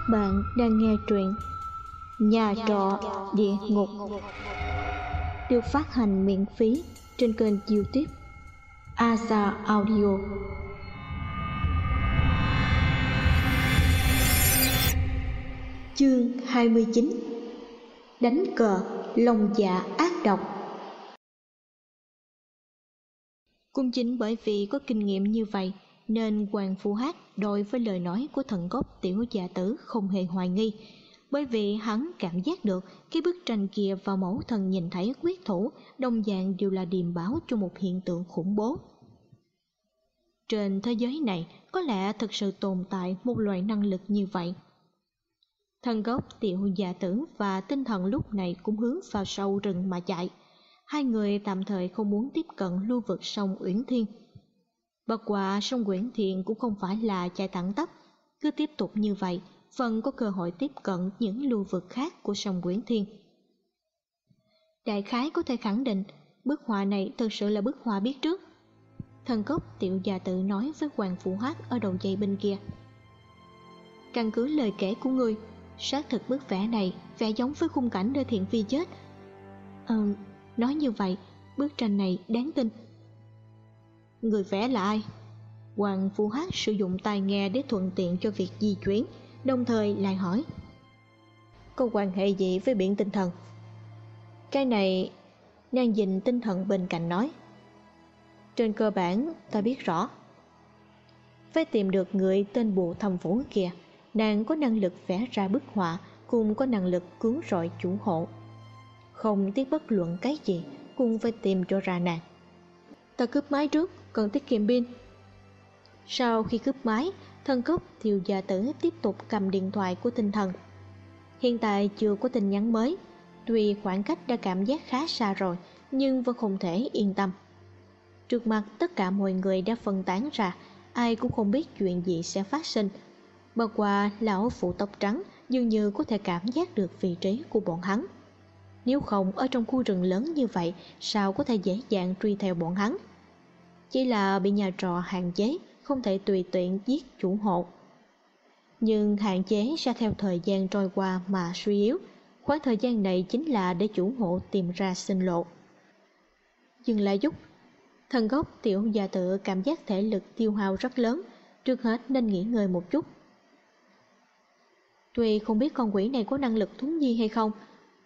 Các bạn đang nghe truyện Nhà trọ địa ngục. được phát hành miễn phí trên kênh youtube Asa Audio. Chương 29 Đánh cờ lòng dạ ác độc. Cũng chính bởi vì có kinh nghiệm như vậy nên Hoàng Phu Hát đối với lời nói của thần gốc tiểu giả tử không hề hoài nghi, bởi vì hắn cảm giác được cái bức tranh kia và mẫu thần nhìn thấy quyết thủ đồng dạng đều là điềm báo cho một hiện tượng khủng bố. Trên thế giới này có lẽ thực sự tồn tại một loại năng lực như vậy. Thần gốc tiểu giả tử và tinh thần lúc này cũng hướng vào sâu rừng mà chạy. Hai người tạm thời không muốn tiếp cận lưu vực sông Uyển Thiên Bất quả sông Nguyễn Thiện cũng không phải là chạy thẳng tắp, cứ tiếp tục như vậy, vẫn có cơ hội tiếp cận những lưu vực khác của sông Nguyễn Thiên. Đại khái có thể khẳng định, bức họa này thực sự là bức họa biết trước. Thần cốc tiểu già tự nói với Hoàng Phụ Hát ở đầu dây bên kia. Căn cứ lời kể của ngươi, xác thực bức vẽ này vẽ giống với khung cảnh nơi thiện vi chết. Ờ, nói như vậy, bức tranh này đáng tin. Người vẽ là ai? Hoàng Phu Hát sử dụng tai nghe để thuận tiện cho việc di chuyển, đồng thời lại hỏi. Có quan hệ gì với biển tinh thần? Cái này, nàng nhìn tinh thần bên cạnh nói. Trên cơ bản, ta biết rõ. Phải tìm được người tên bộ thầm vũ kia, nàng có năng lực vẽ ra bức họa, cùng có năng lực cứu rọi chủ hộ. Không tiếc bất luận cái gì, cũng phải tìm cho ra nàng. Ta cướp máy trước, cần tiết kiệm pin. Sau khi cướp máy, thân cốc thiều gia tử tiếp tục cầm điện thoại của tinh thần. Hiện tại chưa có tin nhắn mới, tuy khoảng cách đã cảm giác khá xa rồi, nhưng vẫn không thể yên tâm. Trước mặt tất cả mọi người đã phân tán ra, ai cũng không biết chuyện gì sẽ phát sinh. Bất qua lão phụ tóc trắng dường như có thể cảm giác được vị trí của bọn hắn. Nếu không ở trong khu rừng lớn như vậy, sao có thể dễ dàng truy theo bọn hắn? Chỉ là bị nhà trọ hạn chế, không thể tùy tiện giết chủ hộ. Nhưng hạn chế sẽ theo thời gian trôi qua mà suy yếu. Khoảng thời gian này chính là để chủ hộ tìm ra sinh lộ. Dừng lại giúp thần gốc tiểu gia tự cảm giác thể lực tiêu hao rất lớn, trước hết nên nghỉ ngơi một chút. Tuy không biết con quỷ này có năng lực thúng nhi hay không,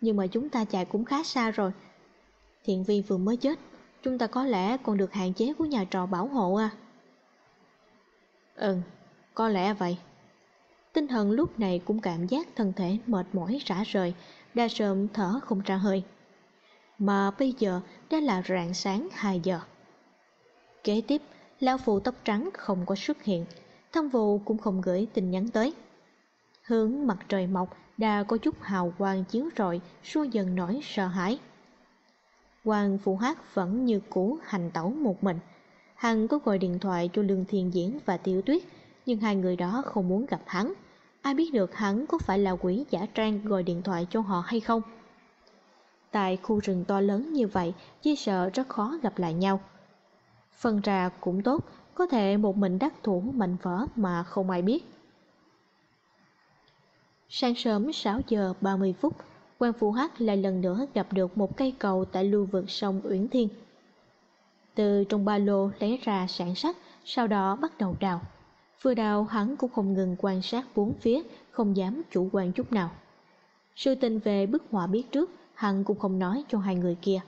nhưng mà chúng ta chạy cũng khá xa rồi. Thiện vi vừa mới chết chúng ta có lẽ còn được hạn chế của nhà trọ bảo hộ à? Ừ có lẽ vậy. Tinh thần lúc này cũng cảm giác thân thể mệt mỏi rã rời, đa sơm thở không ra hơi. Mà bây giờ đã là rạng sáng 2 giờ. Kế tiếp, lão phụ tóc trắng không có xuất hiện. Thân vụ cũng không gửi tin nhắn tới. Hướng mặt trời mọc, đã có chút hào quang chiếu rọi, xua dần nỗi sợ hãi. Hoàng Phụ Hát vẫn như cũ hành tẩu một mình. Hắn có gọi điện thoại cho Lương Thiên Diễn và Tiểu Tuyết, nhưng hai người đó không muốn gặp hắn. Ai biết được hắn có phải là quỷ giả trang gọi điện thoại cho họ hay không? Tại khu rừng to lớn như vậy, chỉ sợ rất khó gặp lại nhau. Phân ra cũng tốt, có thể một mình đắc thủ mạnh vỡ mà không ai biết. Sáng sớm 6 giờ 30 phút, quan Phụ Hắc lại lần nữa gặp được một cây cầu tại lưu vực sông Uyển Thiên. Từ trong ba lô lấy ra sản sắt, sau đó bắt đầu đào. Vừa đào hắn cũng không ngừng quan sát bốn phía, không dám chủ quan chút nào. Sự tình về bức họa biết trước, hắn cũng không nói cho hai người kia.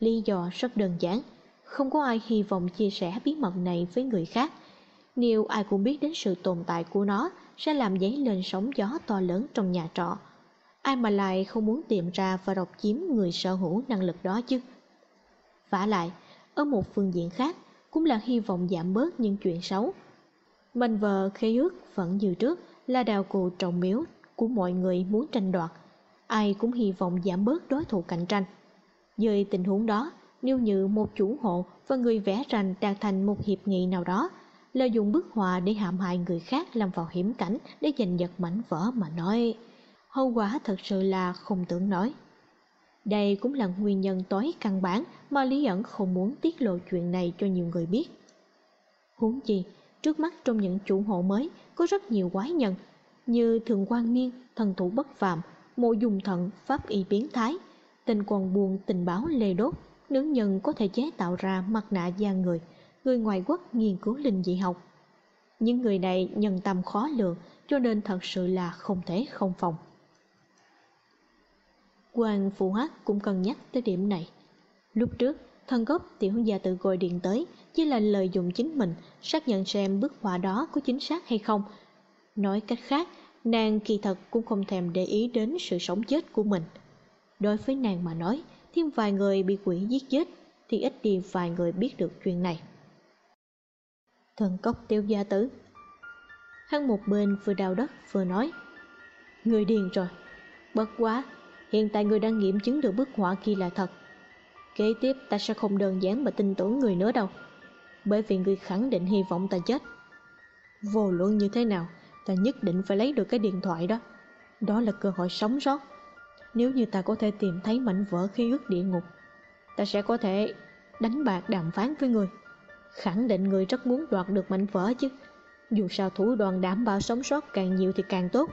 Lý do rất đơn giản, không có ai hy vọng chia sẻ bí mật này với người khác. Nếu ai cũng biết đến sự tồn tại của nó, sẽ làm dấy lên sóng gió to lớn trong nhà trọ, ai mà lại không muốn tìm ra và độc chiếm người sở hữu năng lực đó chứ? Vả lại, ở một phương diện khác, cũng là hy vọng giảm bớt những chuyện xấu. Mình vợ khế ước vẫn như trước, là đào cù trồng miếu của mọi người muốn tranh đoạt. Ai cũng hy vọng giảm bớt đối thủ cạnh tranh. Dưới tình huống đó, nếu như một chủ hộ và người vẽ rành đạt thành một hiệp nghị nào đó, lợi dụng bức họa để hãm hại người khác lâm vào hiểm cảnh để giành giật mảnh vỡ mà nói hậu quả thật sự là không tưởng nổi. Đây cũng là nguyên nhân tối căn bản mà Lý ẩn không muốn tiết lộ chuyện này cho nhiều người biết. Huống chi, trước mắt trong những chủ hộ mới có rất nhiều quái nhân, như thường quan niên thần thủ bất phàm mộ dùng thận pháp y biến thái tình quần buồn tình báo lê đốt nữ nhân có thể chế tạo ra mặt nạ da người người ngoại quốc nghiên cứu linh dị học những người này nhân tâm khó lường cho nên thật sự là không thể không phòng quan phụ hát cũng cần nhắc tới điểm này. Lúc trước, thân gốc tiểu gia tự gọi điện tới chỉ là lợi dụng chính mình, xác nhận xem bức họa đó có chính xác hay không. Nói cách khác, nàng kỳ thật cũng không thèm để ý đến sự sống chết của mình. Đối với nàng mà nói, thêm vài người bị quỷ giết chết thì ít đi vài người biết được chuyện này. Thần cốc tiêu gia tử. Hắn một bên vừa đào đất vừa nói, người điên rồi, bất quá hiện tại người đang nghiệm chứng được bức họa kia là thật. Kế tiếp, ta sẽ không đơn giản mà tin tưởng người nữa đâu. Bởi vì người khẳng định hy vọng ta chết. Vô luận như thế nào, ta nhất định phải lấy được cái điện thoại đó. Đó là cơ hội sống sót. Nếu như ta có thể tìm thấy mảnh vỡ khi ước địa ngục, ta sẽ có thể đánh bạc đàm phán với người. Khẳng định người rất muốn đoạt được mảnh vỡ chứ. Dù sao thủ đoàn đảm bảo sống sót càng nhiều thì càng tốt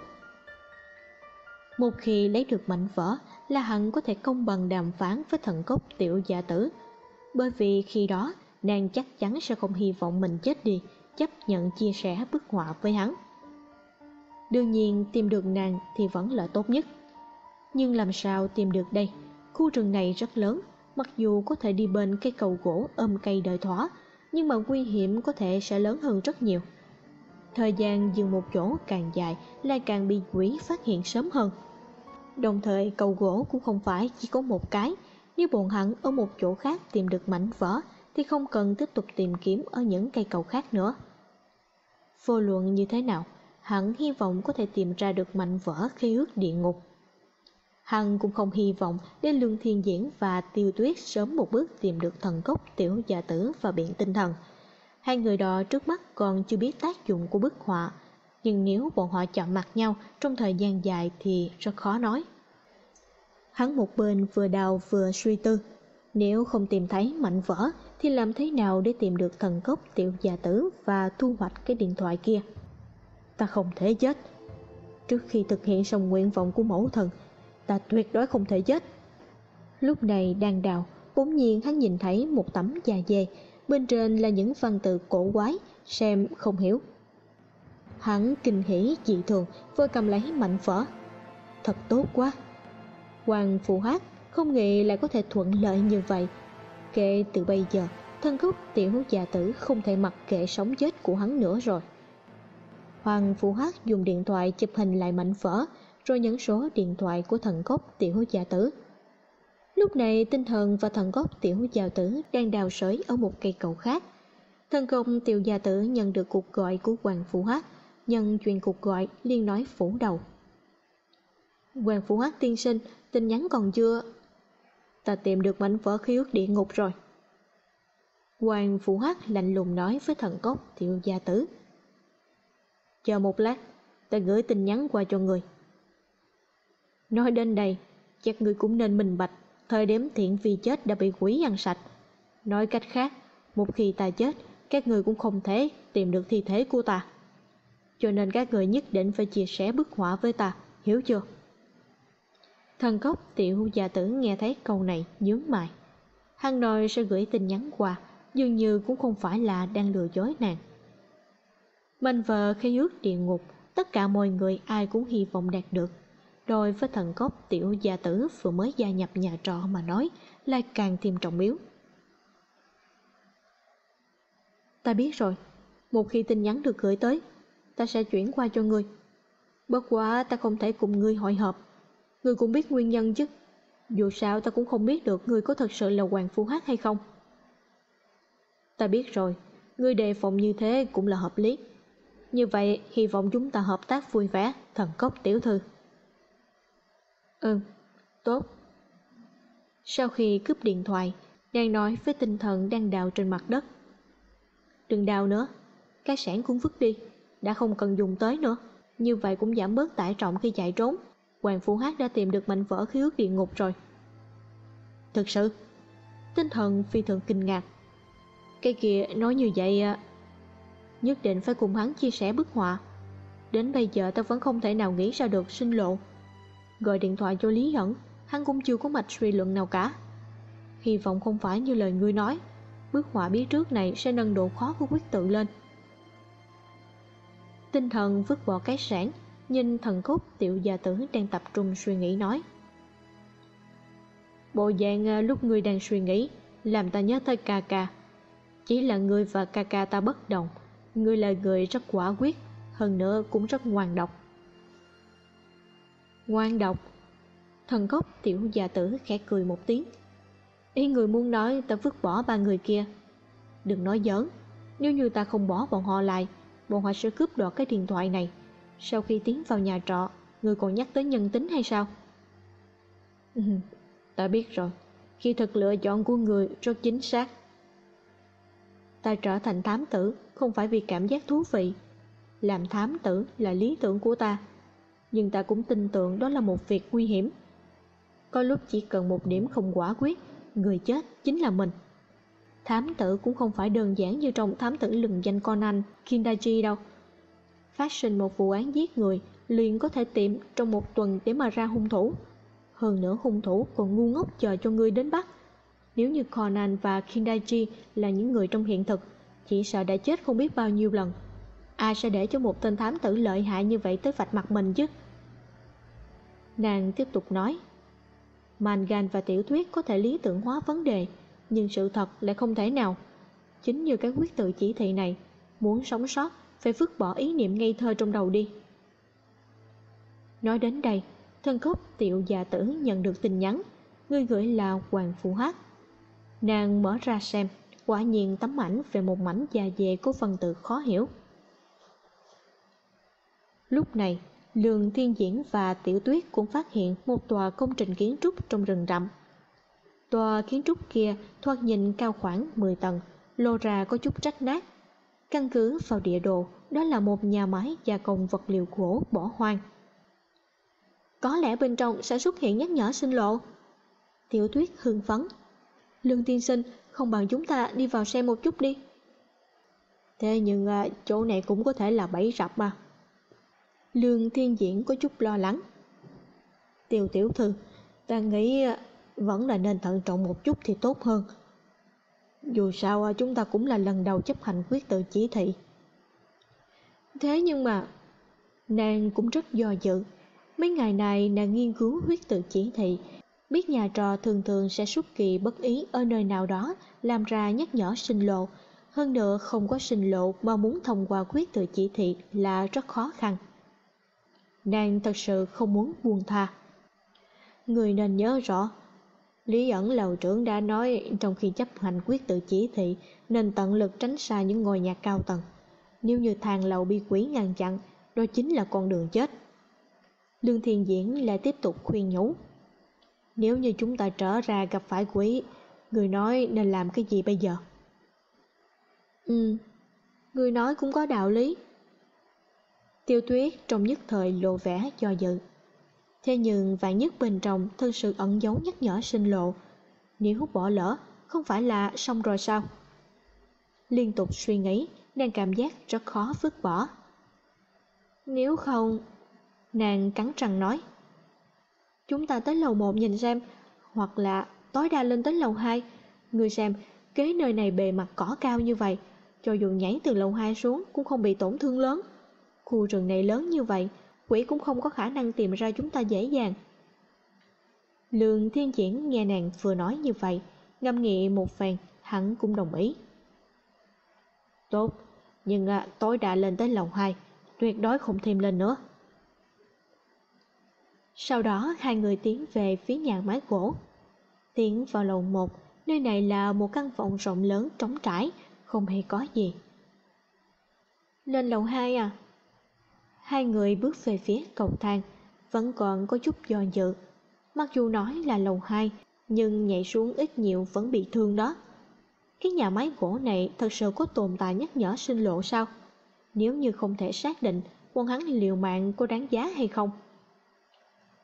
một khi lấy được mảnh vỡ là Hận có thể công bằng đàm phán với thần cốc tiểu giả tử. Bởi vì khi đó, nàng chắc chắn sẽ không hy vọng mình chết đi, chấp nhận chia sẻ bức họa với hắn. Đương nhiên, tìm được nàng thì vẫn là tốt nhất. Nhưng làm sao tìm được đây? Khu rừng này rất lớn, mặc dù có thể đi bên cây cầu gỗ ôm cây đời thỏa, nhưng mà nguy hiểm có thể sẽ lớn hơn rất nhiều thời gian dừng một chỗ càng dài, lại càng bị quỷ phát hiện sớm hơn. Đồng thời, cầu gỗ cũng không phải chỉ có một cái. Nếu bọn hắn ở một chỗ khác tìm được mảnh vỡ, thì không cần tiếp tục tìm kiếm ở những cây cầu khác nữa. Vô luận như thế nào, hắn hy vọng có thể tìm ra được mảnh vỡ khi ước địa ngục. Hắn cũng không hy vọng để Lương Thiên Diễn và Tiêu Tuyết sớm một bước tìm được thần cốc tiểu gia tử và biện tinh thần. Hai người đó trước mắt còn chưa biết tác dụng của bức họa, nhưng nếu bọn họ chạm mặt nhau trong thời gian dài thì rất khó nói. Hắn một bên vừa đào vừa suy tư, nếu không tìm thấy mạnh vỡ thì làm thế nào để tìm được thần cốc tiểu gia tử và thu hoạch cái điện thoại kia? Ta không thể chết. Trước khi thực hiện xong nguyện vọng của mẫu thần, ta tuyệt đối không thể chết. Lúc này đang đào, bỗng nhiên hắn nhìn thấy một tấm da dê, bên trên là những văn tự cổ quái, xem không hiểu. Hắn kinh hỉ dị thường, vừa cầm lấy mảnh vỡ. Thật tốt quá. Hoàng phụ hát không nghĩ lại có thể thuận lợi như vậy. Kể từ bây giờ, thân gốc tiểu già tử không thể mặc kệ sống chết của hắn nữa rồi. Hoàng phụ hát dùng điện thoại chụp hình lại mảnh vỡ, rồi nhấn số điện thoại của thần cốc tiểu già tử. Lúc này tinh thần và thần gốc tiểu gia tử đang đào sới ở một cây cầu khác. Thần công tiểu gia tử nhận được cuộc gọi của Hoàng Phụ Hát, nhân chuyện cuộc gọi liên nói phủ đầu. Hoàng Phụ Hát tiên sinh, tin nhắn còn chưa? Ta tìm được mảnh vỡ khí ước địa ngục rồi. Hoàng Phụ Hát lạnh lùng nói với thần cốc tiểu gia tử. Chờ một lát, ta gửi tin nhắn qua cho người. Nói đến đây, chắc người cũng nên minh bạch, thời điểm thiện phi chết đã bị quỷ ăn sạch. Nói cách khác, một khi ta chết, các người cũng không thể tìm được thi thể của ta. Cho nên các người nhất định phải chia sẻ bức họa với ta, hiểu chưa? Thần cốc tiểu gia tử nghe thấy câu này nhướng mày. Hắn nói sẽ gửi tin nhắn qua, dường như cũng không phải là đang lừa dối nàng. Mình vợ khi ước địa ngục, tất cả mọi người ai cũng hy vọng đạt được Đối với thần cốc tiểu gia tử vừa mới gia nhập nhà trọ mà nói lại càng thêm trọng yếu. Ta biết rồi, một khi tin nhắn được gửi tới, ta sẽ chuyển qua cho ngươi. Bất quá ta không thể cùng ngươi hội họp. Ngươi cũng biết nguyên nhân chứ. Dù sao ta cũng không biết được ngươi có thật sự là Hoàng Phu Hát hay không. Ta biết rồi, ngươi đề phòng như thế cũng là hợp lý. Như vậy, hy vọng chúng ta hợp tác vui vẻ, thần cốc tiểu thư. Ừ, tốt. Sau khi cướp điện thoại, đang nói với tinh thần đang đào trên mặt đất. Đừng đào nữa, cái sản cũng vứt đi, đã không cần dùng tới nữa. Như vậy cũng giảm bớt tải trọng khi chạy trốn. Hoàng phụ Hát đã tìm được mảnh vỡ khí ước địa ngục rồi. Thực sự, tinh thần phi thường kinh ngạc. Cái kia nói như vậy à, nhất định phải cùng hắn chia sẻ bức họa. Đến bây giờ ta vẫn không thể nào nghĩ ra được sinh lộ Gọi điện thoại cho Lý Hẳn, Hắn cũng chưa có mạch suy luận nào cả. Hy vọng không phải như lời ngươi nói Bức họa bí trước này sẽ nâng độ khó của quyết tự lên. Tinh thần vứt bỏ cái sản Nhìn thần cốt tiểu gia tử đang tập trung suy nghĩ nói. Bộ dạng à, lúc ngươi đang suy nghĩ Làm ta nhớ tới ca ca. Chỉ là ngươi và ca ca ta bất đồng Ngươi là người rất quả quyết Hơn nữa cũng rất ngoan độc. Ngoan độc. Thần cốc tiểu gia tử khẽ cười một tiếng. Ý người muốn nói ta vứt bỏ ba người kia. Đừng nói giỡn. Nếu như ta không bỏ bọn họ lại Bọn họ sẽ cướp đoạt cái điện thoại này. Sau khi tiến vào nhà trọ Người còn nhắc tới nhân tính hay sao? Ừ, Ta biết rồi. Khi thật lựa chọn của người rất chính xác. Ta trở thành thám tử Không phải vì cảm giác thú vị. Làm thám tử là lý tưởng của ta. Nhưng ta cũng tin tưởng đó là một việc nguy hiểm Có lúc chỉ cần một điểm không quả quyết Người chết chính là mình Thám tử cũng không phải đơn giản như trong thám tử lừng danh Conan, Kindaji đâu. Phát sinh một vụ án giết người liền có thể tìm trong một tuần để mà ra hung thủ. Hơn nữa hung thủ còn ngu ngốc chờ cho ngươi đến bắt. Nếu như Conan và Kindaji là những người trong hiện thực, chỉ sợ đã chết không biết bao nhiêu lần. Ai sẽ để cho một tên thám tử lợi hại như vậy tới vạch mặt mình chứ? Nàng tiếp tục nói Mangan và tiểu thuyết có thể lý tưởng hóa vấn đề nhưng sự thật lại không thể nào. Chính như cái quyết tự chỉ thị này, muốn sống sót phải vứt bỏ ý niệm ngây thơ trong đầu đi. Nói đến đây, thân khúc tiểu già tử nhận được tin nhắn, người gửi là Hoàng Phụ Hát. Nàng mở ra xem, quả nhiên tấm ảnh về một mảnh già dề của phần tự khó hiểu. Lúc này, Lương Thiên Diễn và Tiểu Tuyết cũng phát hiện một tòa công trình kiến trúc trong rừng rậm. Tòa kiến trúc kia thoạt nhìn cao khoảng 10 tầng, lô ra có chút rách nát. Căn cứ vào địa đồ, đó là một nhà máy gia công vật liệu gỗ bỏ hoang. Có lẽ bên trong sẽ xuất hiện nhắc nhở sinh lộ. Tiểu tuyết hưng phấn. Lương tiên sinh, không bằng chúng ta đi vào xem một chút đi. Thế nhưng à, chỗ này cũng có thể là bẫy rập mà. Lương thiên diễn có chút lo lắng. Tiêu tiểu thư, ta nghĩ à, vẫn là nên thận trọng một chút thì tốt hơn. Dù sao à, chúng ta cũng là lần đầu chấp hành quyết tự chỉ thị. Thế nhưng mà, nàng cũng rất do dự. Mấy ngày này nàng nghiên cứu huyết tự chỉ thị, biết nhà trò thường thường sẽ xuất kỳ bất ý ở nơi nào đó làm ra nhắc nhở sinh lộ. Hơn nữa không có sinh lộ mà muốn thông qua quyết tự chỉ thị là rất khó khăn. Nàng thật sự không muốn buông tha. Người nên nhớ rõ, Lý ẩn lầu trưởng đã nói trong khi chấp hành quyết tự chỉ thị nên tận lực tránh xa những ngôi nhà cao tầng. Nếu như thang lầu bị quỷ ngăn chặn, đó chính là con đường chết. Lương Thiên Diễn lại tiếp tục khuyên nhủ. Nếu như chúng ta trở ra gặp phải quỷ, người nói nên làm cái gì bây giờ? Ừ, người nói cũng có đạo lý. Tiêu tuyết trong nhất thời lộ vẻ cho dự. Thế nhưng vạn nhất bên trong thân sự ẩn giấu nhắc nhở sinh lộ. Nếu bỏ lỡ, không phải là xong rồi sao? Liên tục suy nghĩ, nàng cảm giác rất khó vứt bỏ. Nếu không... Nàng cắn răng nói. Chúng ta tới lầu một nhìn xem, hoặc là tối đa lên tới lầu 2. Người xem, kế nơi này bề mặt cỏ cao như vậy, cho dù nhảy từ lầu 2 xuống cũng không bị tổn thương lớn. Khu rừng này lớn như vậy, quỷ cũng không có khả năng tìm ra chúng ta dễ dàng. Lương Thiên Diễn nghe nàng vừa nói như vậy, ngâm nghị một phen, hắn cũng đồng ý. Tốt, nhưng à, tối đã lên tới lầu 2, tuyệt đối không thêm lên nữa. Sau đó hai người tiến về phía nhà mái gỗ. Tiến vào lầu 1, nơi này là một căn phòng rộng lớn trống trải, không hề có gì. Lên lầu 2 à? Hai người bước về phía cầu thang, vẫn còn có chút do dự. Mặc dù nói là lầu hai, nhưng nhảy xuống ít nhiều vẫn bị thương đó. Cái nhà máy gỗ này thật sự có tồn tại nhắc nhở sinh lộ sao? Nếu như không thể xác định quân hắn liều mạng có đáng giá hay không?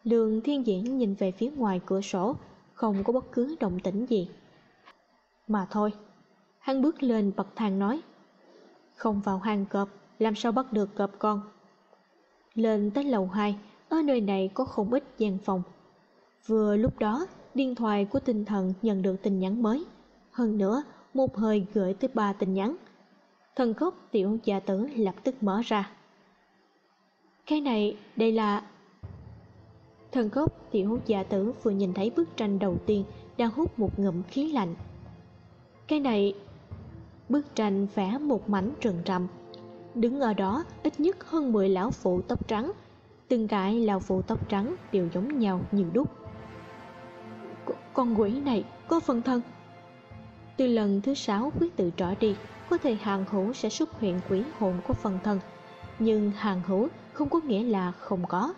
Lương thiên diễn nhìn về phía ngoài cửa sổ, không có bất cứ động tĩnh gì. Mà thôi, hắn bước lên bậc thang nói, không vào hang cọp, làm sao bắt được cọp con? Lên tới lầu 2, ở nơi này có không ít gian phòng. Vừa lúc đó, điện thoại của tinh thần nhận được tin nhắn mới. Hơn nữa, một hơi gửi tới ba tin nhắn. Thần khốc tiểu gia tử lập tức mở ra. Cái này, đây là... Thần khốc tiểu gia tử vừa nhìn thấy bức tranh đầu tiên đang hút một ngụm khí lạnh. Cái này... Bức tranh vẽ một mảnh rừng rậm. Đứng ở đó ít nhất hơn 10 lão phụ tóc trắng. Từng cái lão phụ tóc trắng đều giống nhau như đúc. Con quỷ này có phần thân. Từ lần thứ sáu quyết tự trở đi, có thể hàng hữu sẽ xuất hiện quỷ hồn của phần thân. Nhưng hàng hữu không có nghĩa là không có.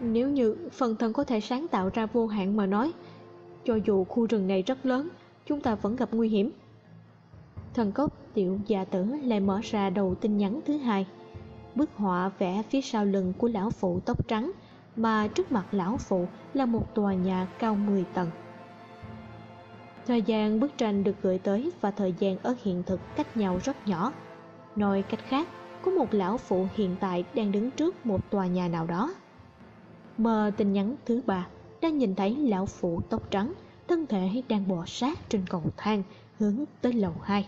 Nếu như phần thân có thể sáng tạo ra vô hạn mà nói, cho dù khu rừng này rất lớn, chúng ta vẫn gặp nguy hiểm. Thần cốc tiểu gia tử lại mở ra đầu tin nhắn thứ hai. Bức họa vẽ phía sau lưng của lão phụ tóc trắng, mà trước mặt lão phụ là một tòa nhà cao 10 tầng. Thời gian bức tranh được gửi tới và thời gian ở hiện thực cách nhau rất nhỏ. Nói cách khác, có một lão phụ hiện tại đang đứng trước một tòa nhà nào đó. Mờ tin nhắn thứ ba đang nhìn thấy lão phụ tóc trắng, thân thể đang bò sát trên cầu thang hướng tới lầu 2.